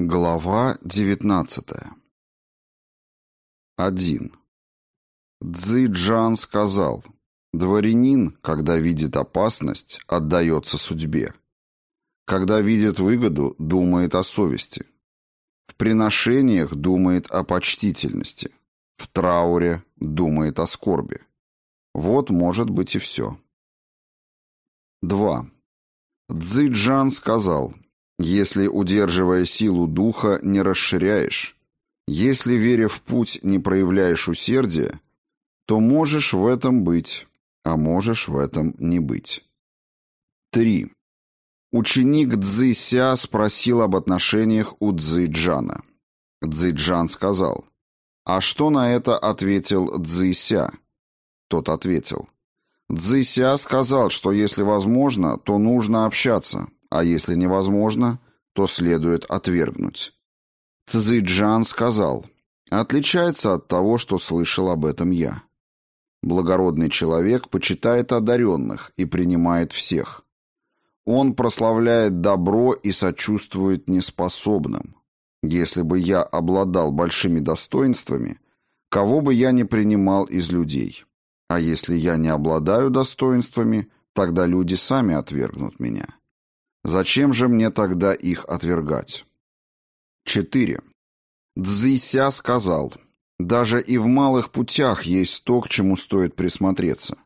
Глава 19 1. Цзи сказал, «Дворянин, когда видит опасность, отдается судьбе. Когда видит выгоду, думает о совести. В приношениях думает о почтительности. В трауре думает о скорби. Вот может быть и все». 2. Цзи сказал, если, удерживая силу духа, не расширяешь, если, веря в путь, не проявляешь усердия, то можешь в этом быть, а можешь в этом не быть. 3. Ученик Цзися спросил об отношениях у Цзиджана. Цзиджан сказал, «А что на это ответил Цзися?» Тот ответил, «Цзися сказал, что если возможно, то нужно общаться, а если невозможно, то следует отвергнуть. Цзэджан сказал, отличается от того, что слышал об этом я. Благородный человек почитает одаренных и принимает всех. Он прославляет добро и сочувствует неспособным. Если бы я обладал большими достоинствами, кого бы я не принимал из людей. А если я не обладаю достоинствами, тогда люди сами отвергнут меня. Зачем же мне тогда их отвергать? 4. Цзися сказал, «Даже и в малых путях есть то, к чему стоит присмотреться.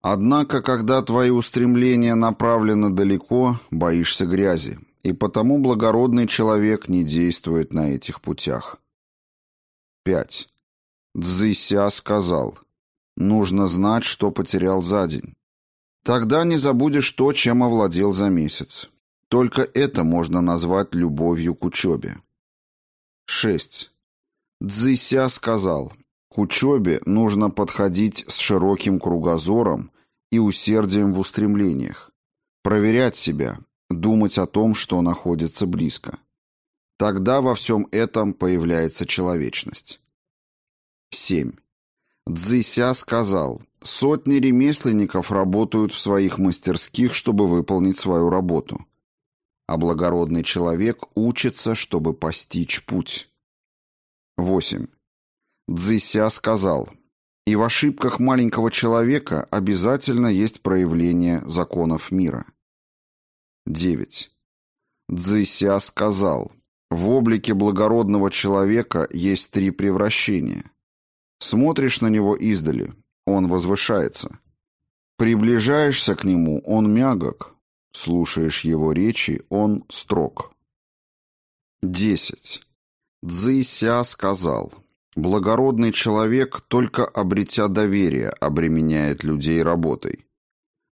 Однако, когда твои устремления направлены далеко, боишься грязи, и потому благородный человек не действует на этих путях». 5. Цзися сказал, «Нужно знать, что потерял за день. Тогда не забудешь то, чем овладел за месяц. Только это можно назвать любовью к учебе. 6. Цзися сказал, к учебе нужно подходить с широким кругозором и усердием в устремлениях, проверять себя, думать о том, что находится близко. Тогда во всем этом появляется человечность. 7. Цзися сказал, Сотни ремесленников работают в своих мастерских, чтобы выполнить свою работу. А благородный человек учится, чтобы постичь путь. 8. Цзися сказал, и в ошибках маленького человека обязательно есть проявление законов мира. 9. Цзися сказал, в облике благородного человека есть три превращения. Смотришь на него издали, он возвышается. Приближаешься к нему, он мягок. Слушаешь его речи, он строг. 10. Цзися сказал, «Благородный человек, только обретя доверие, обременяет людей работой.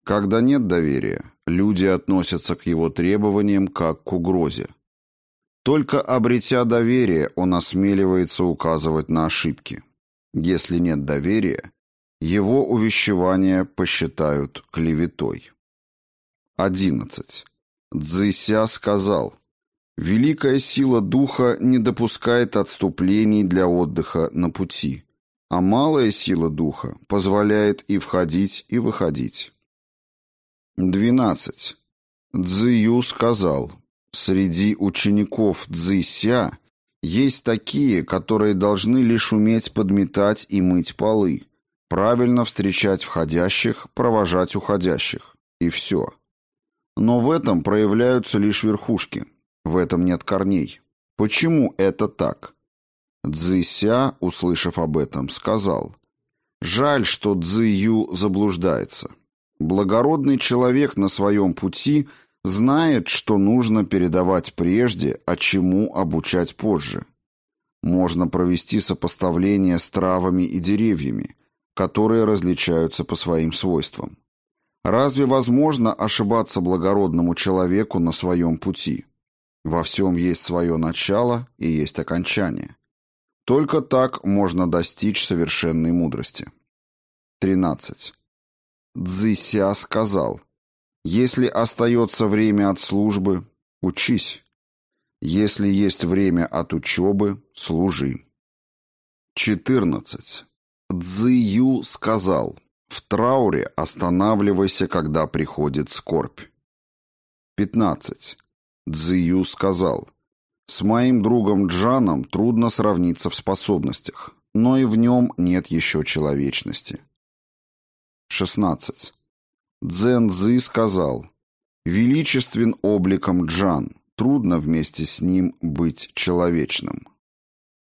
Когда нет доверия, люди относятся к его требованиям как к угрозе. Только обретя доверие, он осмеливается указывать на ошибки. Если нет доверия, его увещевание посчитают клеветой. 11. Цзися сказал, «Великая сила духа не допускает отступлений для отдыха на пути, а малая сила духа позволяет и входить, и выходить». 12. Цзию сказал, «Среди учеников Цзися есть такие, которые должны лишь уметь подметать и мыть полы, Правильно встречать входящих, провожать уходящих. И все. Но в этом проявляются лишь верхушки. В этом нет корней. Почему это так? Цзися, услышав об этом, сказал, «Жаль, что Цзию заблуждается. Благородный человек на своем пути знает, что нужно передавать прежде, а чему обучать позже. Можно провести сопоставление с травами и деревьями, которые различаются по своим свойствам. Разве возможно ошибаться благородному человеку на своем пути? Во всем есть свое начало и есть окончание. Только так можно достичь совершенной мудрости. 13. Цзися сказал, «Если остается время от службы, учись. Если есть время от учебы, служи». 14. Цзию сказал, в трауре останавливайся, когда приходит скорбь. 15. Цзию сказал, С моим другом Джаном трудно сравниться в способностях, но и в нем нет еще человечности. 16. Цзэн Цзы сказал, «Величествен обликом Джан, трудно вместе с ним быть человечным».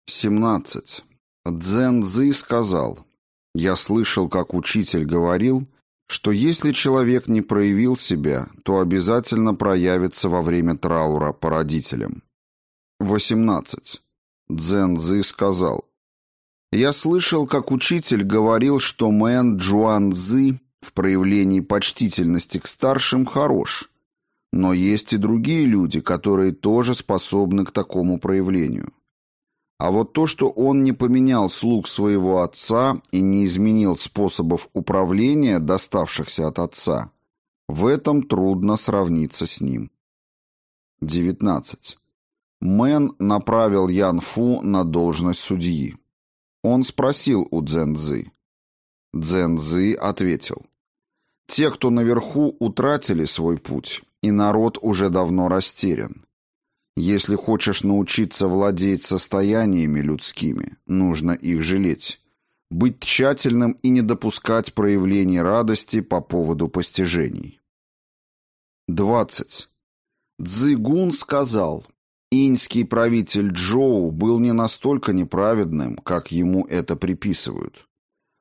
17. Цзэн Цзы сказал, «Я слышал, как учитель говорил, что если человек не проявил себя, то обязательно проявится во время траура по родителям. 18. Цзэн Цзы сказал, «Я слышал, как учитель говорил, что Мэн Джуан Цзы в проявлении почтительности к старшим хорош, но есть и другие люди, которые тоже способны к такому проявлению. А вот то, что он не поменял слуг своего отца и не изменил способов управления, доставшихся от отца, в этом трудно сравниться с ним. 19. Мэн направил Ян Фу на должность судьи. Он спросил у Цзэнзы. Цзэнзы ответил. «Те, кто наверху, утратили свой путь, и народ уже давно растерян. Если хочешь научиться владеть состояниями людскими, нужно их жалеть, быть тщательным и не допускать проявлений радости по поводу постижений». 20. Цзыгун сказал, Иньский правитель Джоу был не настолько неправедным, как ему это приписывают.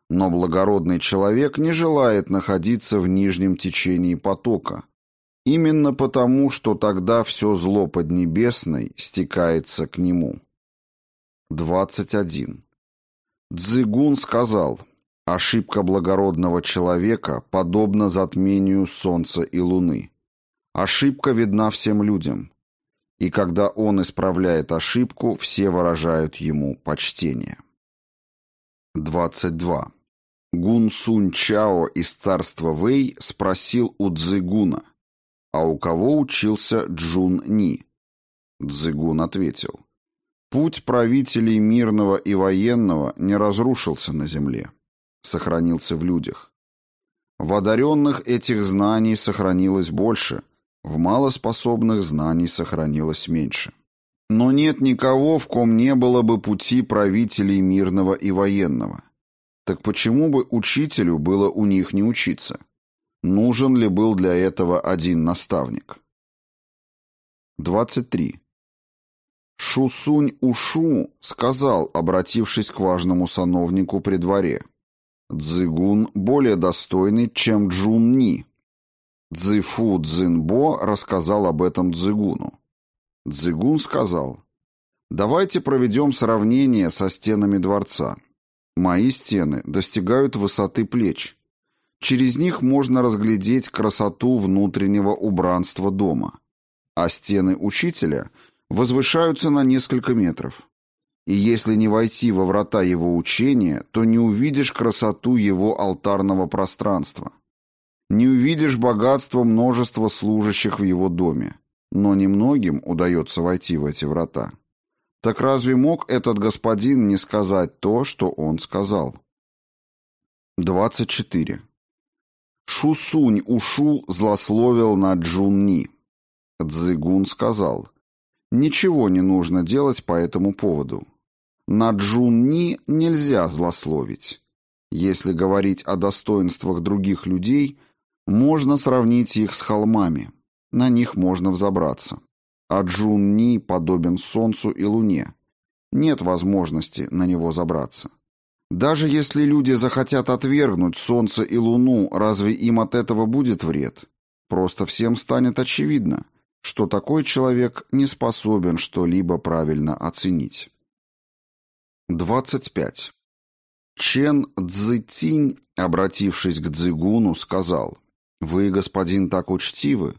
Но благородный человек не желает находиться в нижнем течении потока. Именно потому, что тогда все зло Поднебесной стекается к нему. 21. Цзыгун сказал, ошибка благородного человека подобна затмению солнца и луны. Ошибка видна всем людям и когда он исправляет ошибку, все выражают ему почтение. 22. Гун Сунь Чао из царства Вэй спросил у Цзыгуна, а у кого учился Джун Ни? Цзыгун ответил, путь правителей мирного и военного не разрушился на земле, сохранился в людях. В одаренных этих знаний сохранилось больше – в малоспособных знаний сохранилось меньше. Но нет никого, в ком не было бы пути правителей мирного и военного. Так почему бы учителю было у них не учиться? Нужен ли был для этого один наставник? 23. Шусунь Ушу сказал, обратившись к важному сановнику при дворе, «Цзыгун более достойный, чем Джун Ни, Цзифу Цзинбо рассказал об этом Цзыгуну. Цзыгун сказал, «Давайте проведем сравнение со стенами дворца. Мои стены достигают высоты плеч. Через них можно разглядеть красоту внутреннего убранства дома. А стены учителя возвышаются на несколько метров. И если не войти во врата его учения, то не увидишь красоту его алтарного пространства. Не увидишь богатства множества служащих в его доме, но немногим удается войти в эти врата. Так разве мог этот господин не сказать то, что он сказал? 24. Шусунь Ушу злословил на Джунни. Цзыгун сказал, «Ничего не нужно делать по этому поводу. На Джунни нельзя злословить. Если говорить о достоинствах других людей – можно сравнить их с холмами. На них можно взобраться. А Джун-Ни подобен Солнцу и Луне. Нет возможности на него забраться. Даже если люди захотят отвергнуть Солнце и Луну, разве им от этого будет вред? Просто всем станет очевидно, что такой человек не способен что-либо правильно оценить. 25. Чен Цзытинь, обратившись к Цзыгуну, сказал, «Вы, господин, так учтивы.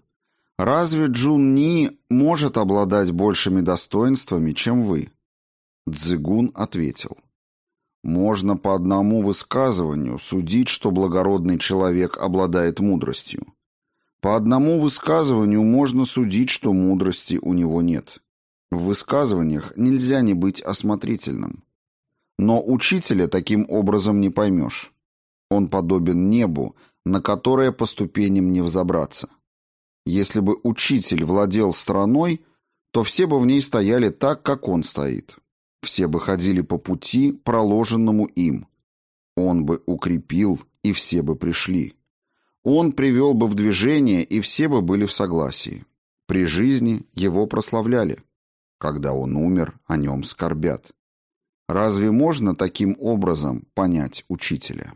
Разве Джун Ни может обладать большими достоинствами, чем вы?» Цзыгун ответил. «Можно по одному высказыванию судить, что благородный человек обладает мудростью. По одному высказыванию можно судить, что мудрости у него нет. В высказываниях нельзя не быть осмотрительным. Но учителя таким образом не поймешь. Он подобен небу, на которое по ступеням не взобраться. Если бы учитель владел страной, то все бы в ней стояли так, как он стоит. Все бы ходили по пути, проложенному им. Он бы укрепил, и все бы пришли. Он привел бы в движение, и все бы были в согласии. При жизни его прославляли. Когда он умер, о нем скорбят. Разве можно таким образом понять учителя?